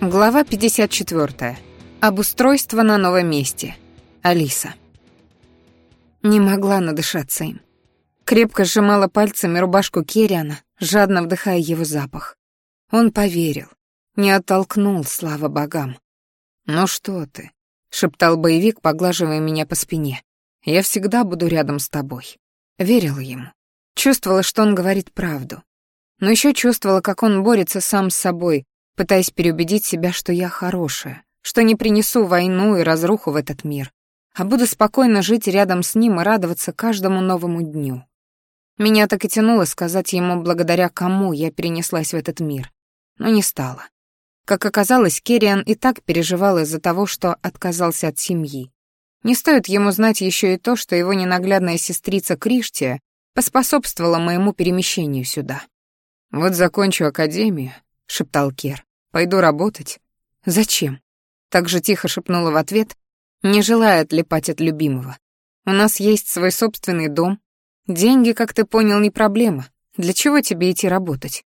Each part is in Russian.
Глава 54. Обустройство на новом месте. Алиса. Не могла надышаться им. Крепко сжимала пальцами рубашку Керриана, жадно вдыхая его запах. Он поверил. Не оттолкнул, слава богам. «Ну что ты?» — шептал боевик, поглаживая меня по спине. «Я всегда буду рядом с тобой». Верила ему. Чувствовала, что он говорит правду. Но еще чувствовала, как он борется сам с собой, пытаясь переубедить себя, что я хорошая, что не принесу войну и разруху в этот мир, а буду спокойно жить рядом с ним и радоваться каждому новому дню. Меня так и тянуло сказать ему, благодаря кому я перенеслась в этот мир, но не стала. Как оказалось, Керриан и так переживал из-за того, что отказался от семьи. Не стоит ему знать еще и то, что его ненаглядная сестрица Криштия поспособствовала моему перемещению сюда. «Вот закончу академию — шептал Кер. «Пойду работать». «Зачем?» — так же тихо шепнула в ответ, не желая отлипать от любимого. «У нас есть свой собственный дом. Деньги, как ты понял, не проблема. Для чего тебе идти работать?»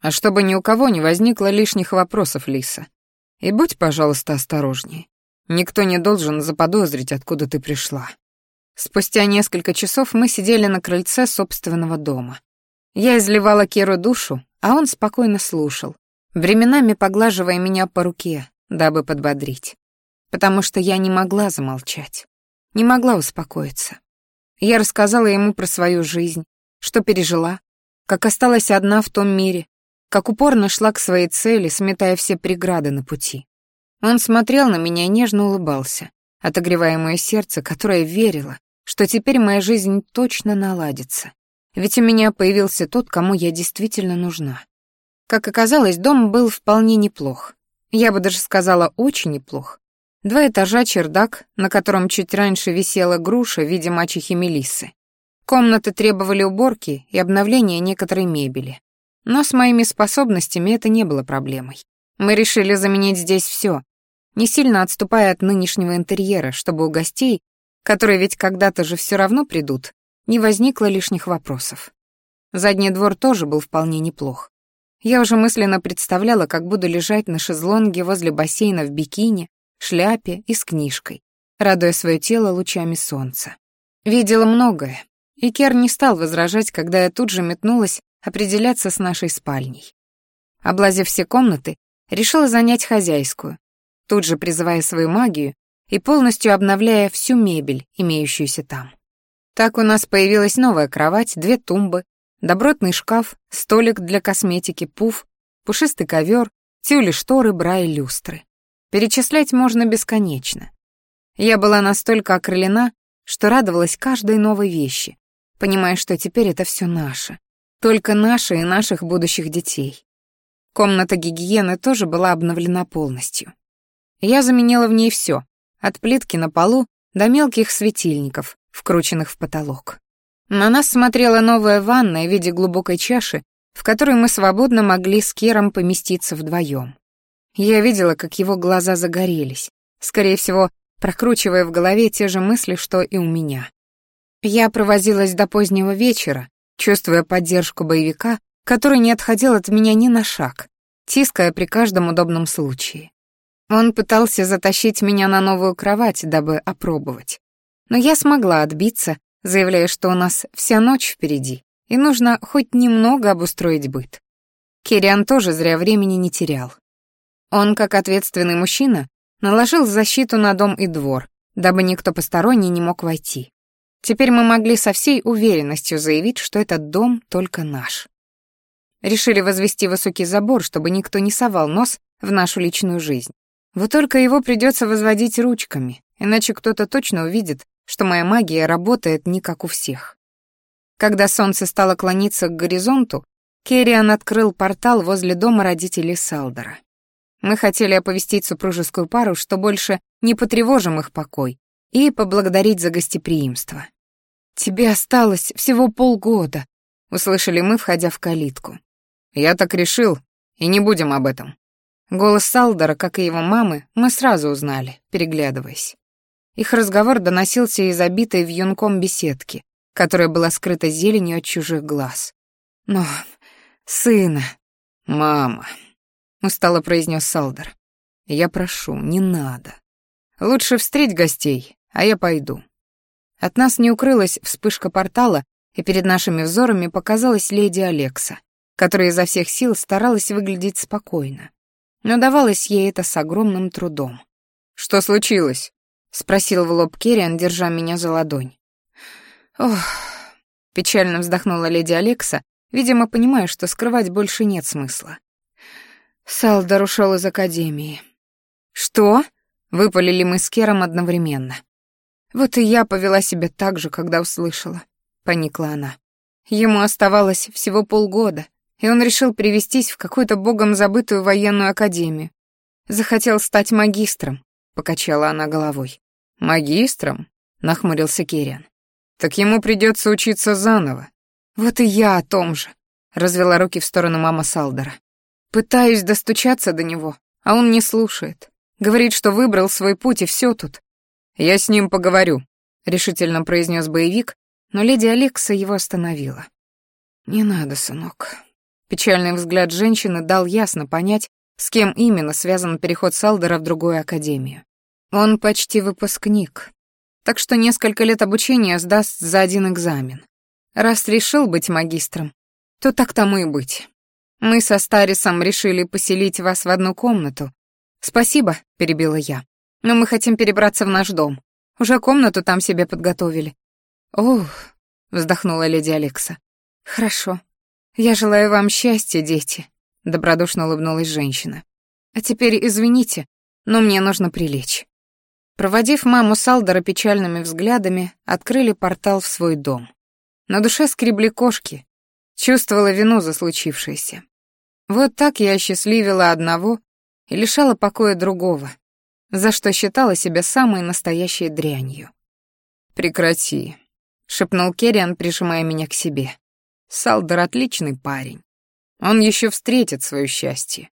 «А чтобы ни у кого не возникло лишних вопросов, Лиса. И будь, пожалуйста, осторожнее. Никто не должен заподозрить, откуда ты пришла». Спустя несколько часов мы сидели на крыльце собственного дома. Я изливала Керу душу, а он спокойно слушал, временами поглаживая меня по руке, дабы подбодрить. Потому что я не могла замолчать, не могла успокоиться. Я рассказала ему про свою жизнь, что пережила, как осталась одна в том мире, как упорно шла к своей цели, сметая все преграды на пути. Он смотрел на меня и нежно улыбался, отогревая мое сердце, которое верило, что теперь моя жизнь точно наладится, ведь у меня появился тот, кому я действительно нужна. Как оказалось, дом был вполне неплох. Я бы даже сказала, очень неплох. Два этажа чердак, на котором чуть раньше висела груша в виде мачехи Мелиссы. Комнаты требовали уборки и обновления некоторой мебели. Но с моими способностями это не было проблемой. Мы решили заменить здесь все, не сильно отступая от нынешнего интерьера, чтобы у гостей, которые ведь когда-то же все равно придут, не возникло лишних вопросов. Задний двор тоже был вполне неплох. Я уже мысленно представляла, как буду лежать на шезлонге возле бассейна в бикини, шляпе и с книжкой, радуя свое тело лучами солнца. Видела многое, и Кер не стал возражать, когда я тут же метнулась определяться с нашей спальней. Облазив все комнаты, решила занять хозяйскую, тут же призывая свою магию и полностью обновляя всю мебель, имеющуюся там. Так у нас появилась новая кровать, две тумбы, добротный шкаф, столик для косметики, пуф, пушистый ковер, тюли, шторы, бра и люстры. Перечислять можно бесконечно. Я была настолько окрылена, что радовалась каждой новой вещи, понимая, что теперь это все наше. Только наше и наших будущих детей. Комната гигиены тоже была обновлена полностью. Я заменила в ней все, от плитки на полу до мелких светильников, вкрученных в потолок. На нас смотрела новая ванная в виде глубокой чаши, в которой мы свободно могли с Киром поместиться вдвоем. Я видела, как его глаза загорелись, скорее всего, прокручивая в голове те же мысли, что и у меня. Я провозилась до позднего вечера, чувствуя поддержку боевика, который не отходил от меня ни на шаг, тиская при каждом удобном случае. Он пытался затащить меня на новую кровать, дабы опробовать. Но я смогла отбиться, заявляя, что у нас вся ночь впереди, и нужно хоть немного обустроить быт. Кириан тоже зря времени не терял. Он, как ответственный мужчина, наложил защиту на дом и двор, дабы никто посторонний не мог войти. Теперь мы могли со всей уверенностью заявить, что этот дом только наш. Решили возвести высокий забор, чтобы никто не совал нос в нашу личную жизнь. Вот только его придется возводить ручками, иначе кто-то точно увидит, что моя магия работает не как у всех. Когда солнце стало клониться к горизонту, Керриан открыл портал возле дома родителей Салдера. Мы хотели оповестить супружескую пару, что больше не потревожим их покой, и поблагодарить за гостеприимство. «Тебе осталось всего полгода», — услышали мы, входя в калитку. «Я так решил, и не будем об этом». Голос Салдера, как и его мамы, мы сразу узнали, переглядываясь. Их разговор доносился из обитой вьюнком беседки, которая была скрыта зеленью от чужих глаз. «Но... сына...» «Мама...» — устало произнес Салдер. «Я прошу, не надо. Лучше встреть гостей, а я пойду». От нас не укрылась вспышка портала, и перед нашими взорами показалась леди Алекса, которая изо всех сил старалась выглядеть спокойно. Но давалось ей это с огромным трудом. «Что случилось?» — спросил в лоб Кириан, держа меня за ладонь. «Ох...» — печально вздохнула леди Алекса, видимо, понимая, что скрывать больше нет смысла. Салдор ушел из Академии. «Что?» — выпалили мы с Кером одновременно. «Вот и я повела себя так же, когда услышала», — поникла она. Ему оставалось всего полгода, и он решил привестись в какую-то богом забытую военную академию. Захотел стать магистром, покачала она головой. «Магистром?» — нахмурился Кириан. «Так ему придется учиться заново». «Вот и я о том же», — развела руки в сторону мама Салдера. «Пытаюсь достучаться до него, а он не слушает. Говорит, что выбрал свой путь, и все тут». «Я с ним поговорю», — решительно произнес боевик, но леди Алекса его остановила. «Не надо, сынок». Печальный взгляд женщины дал ясно понять, с кем именно связан переход Салдера в другую академию. Он почти выпускник, так что несколько лет обучения сдаст за один экзамен. Раз решил быть магистром, то так тому и быть. Мы со Старисом решили поселить вас в одну комнату. Спасибо, перебила я. Но мы хотим перебраться в наш дом. Уже комнату там себе подготовили. Ох, вздохнула леди Алекса. Хорошо. Я желаю вам счастья, дети, добродушно улыбнулась женщина. А теперь извините, но мне нужно прилечь. Проводив маму Салдора печальными взглядами, открыли портал в свой дом. На душе скребли кошки. Чувствовала вину за случившееся. Вот так я осчастливила одного и лишала покоя другого, за что считала себя самой настоящей дрянью. «Прекрати», — шепнул Керриан, прижимая меня к себе. «Салдор отличный парень. Он еще встретит свое счастье.